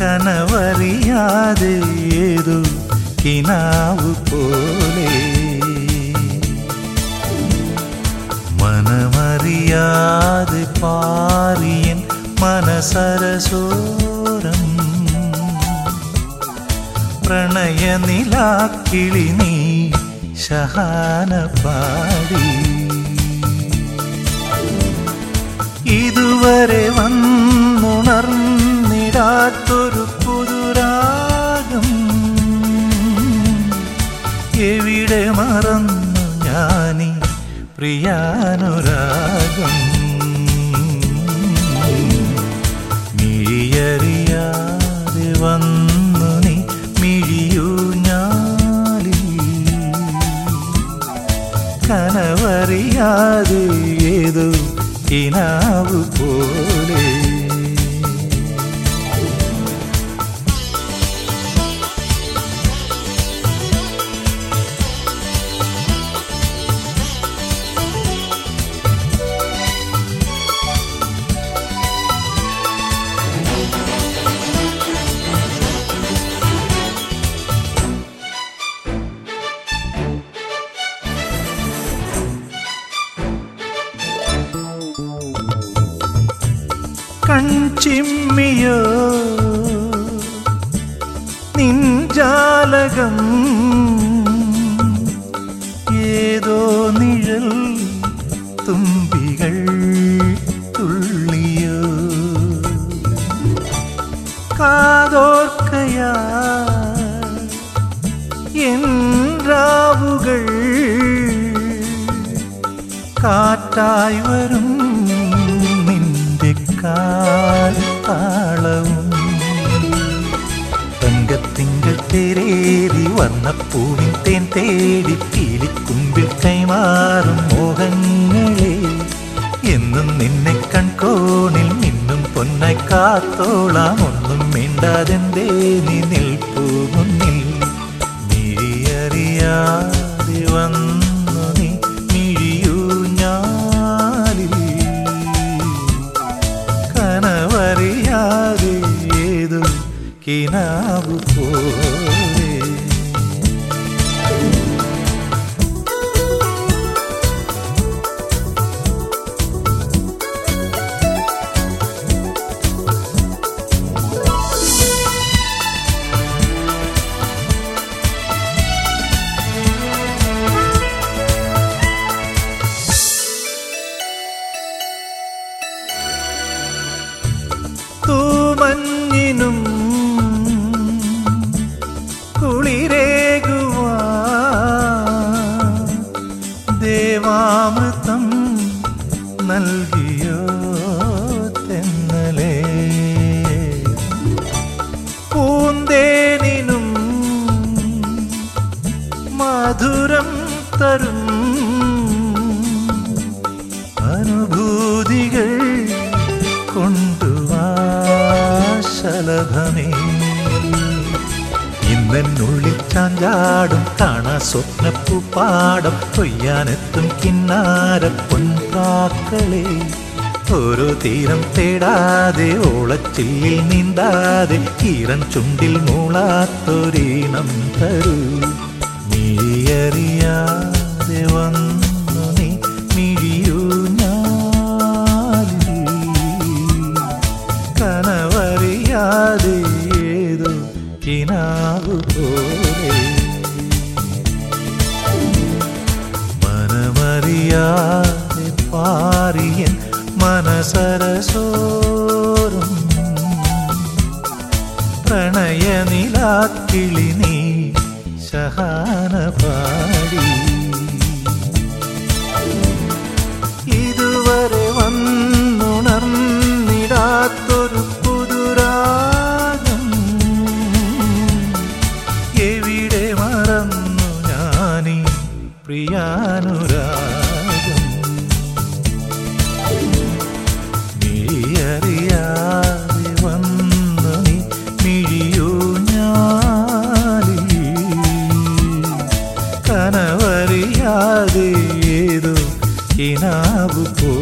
കനവറിയാതെ ഏതോ കിനാവ് പോലെ. മനമറിയാതെ പാറിയൻ മനസരസോരം. പ്രണയനിലാക്കിളി നീ ശഹാന പാടി ഇതുവരെ വന്നുണർന്നിടാത്തൊരു പുതുരാഗം. എവിടെ മറന്നു ഞാനീ പ്രിയാനുരാഗം? മിഴിയറിയാതെ വന്നു നീ മിഴിയൂ ഞാലിൽ. കനവറിയാതെ ഏതോ കിനാവ് പോലെ കൺചിമ്മിയോ നിൻജാലകം ഏതോ നിഴൽ തുമ്പികൾ തുള്ളിയോ? കാതോർക്കയാ രാവുകൾ കാറ്റായി വരും നിന്റെ കാലത്താളവും തങ്കത്തിങ്കൾ തേരേറി വർണപ്പൂവിൻ തേൻ തേടി പീലിക്കുമ്പിൽ കൈമാറും മോഹങ്ങളെ. എന്നും നിന്നെ കൺകോണിൽ നിന്നും പൊന്നെ കാത്തോളാം. ഒന്നും മിണ്ടാതെന്തേ നീ നിൽപ്പൂ മുന്നിൽ. നീ വന്നു കിനാവ് പോലെ തരും അനുഭൂതികൾ കൊണ്ടുവാശലഭമേ. ഇന്നെന്നുള്ളിൽ ചാഞ്ചാടും കാണാ സ്വപ്നപ്പൂപ്പാടം കൊയ്യാനെത്തും കിന്നാര പൊൻകാക്കളെ ഓരോ തീരം തേടാതെ ഓളച്ചില്ലിൽ നീന്താതെ ഈറൻ ചുണ്ടിൽ മൂളാത്തൊരീണം തരൂ. മിഴിയറിയാതെ മനസരസോറും പ്രണയനിലാക്കിളി നീ ശഹാന കനവറിയാതെ ഏതോ കിനാവ് പോ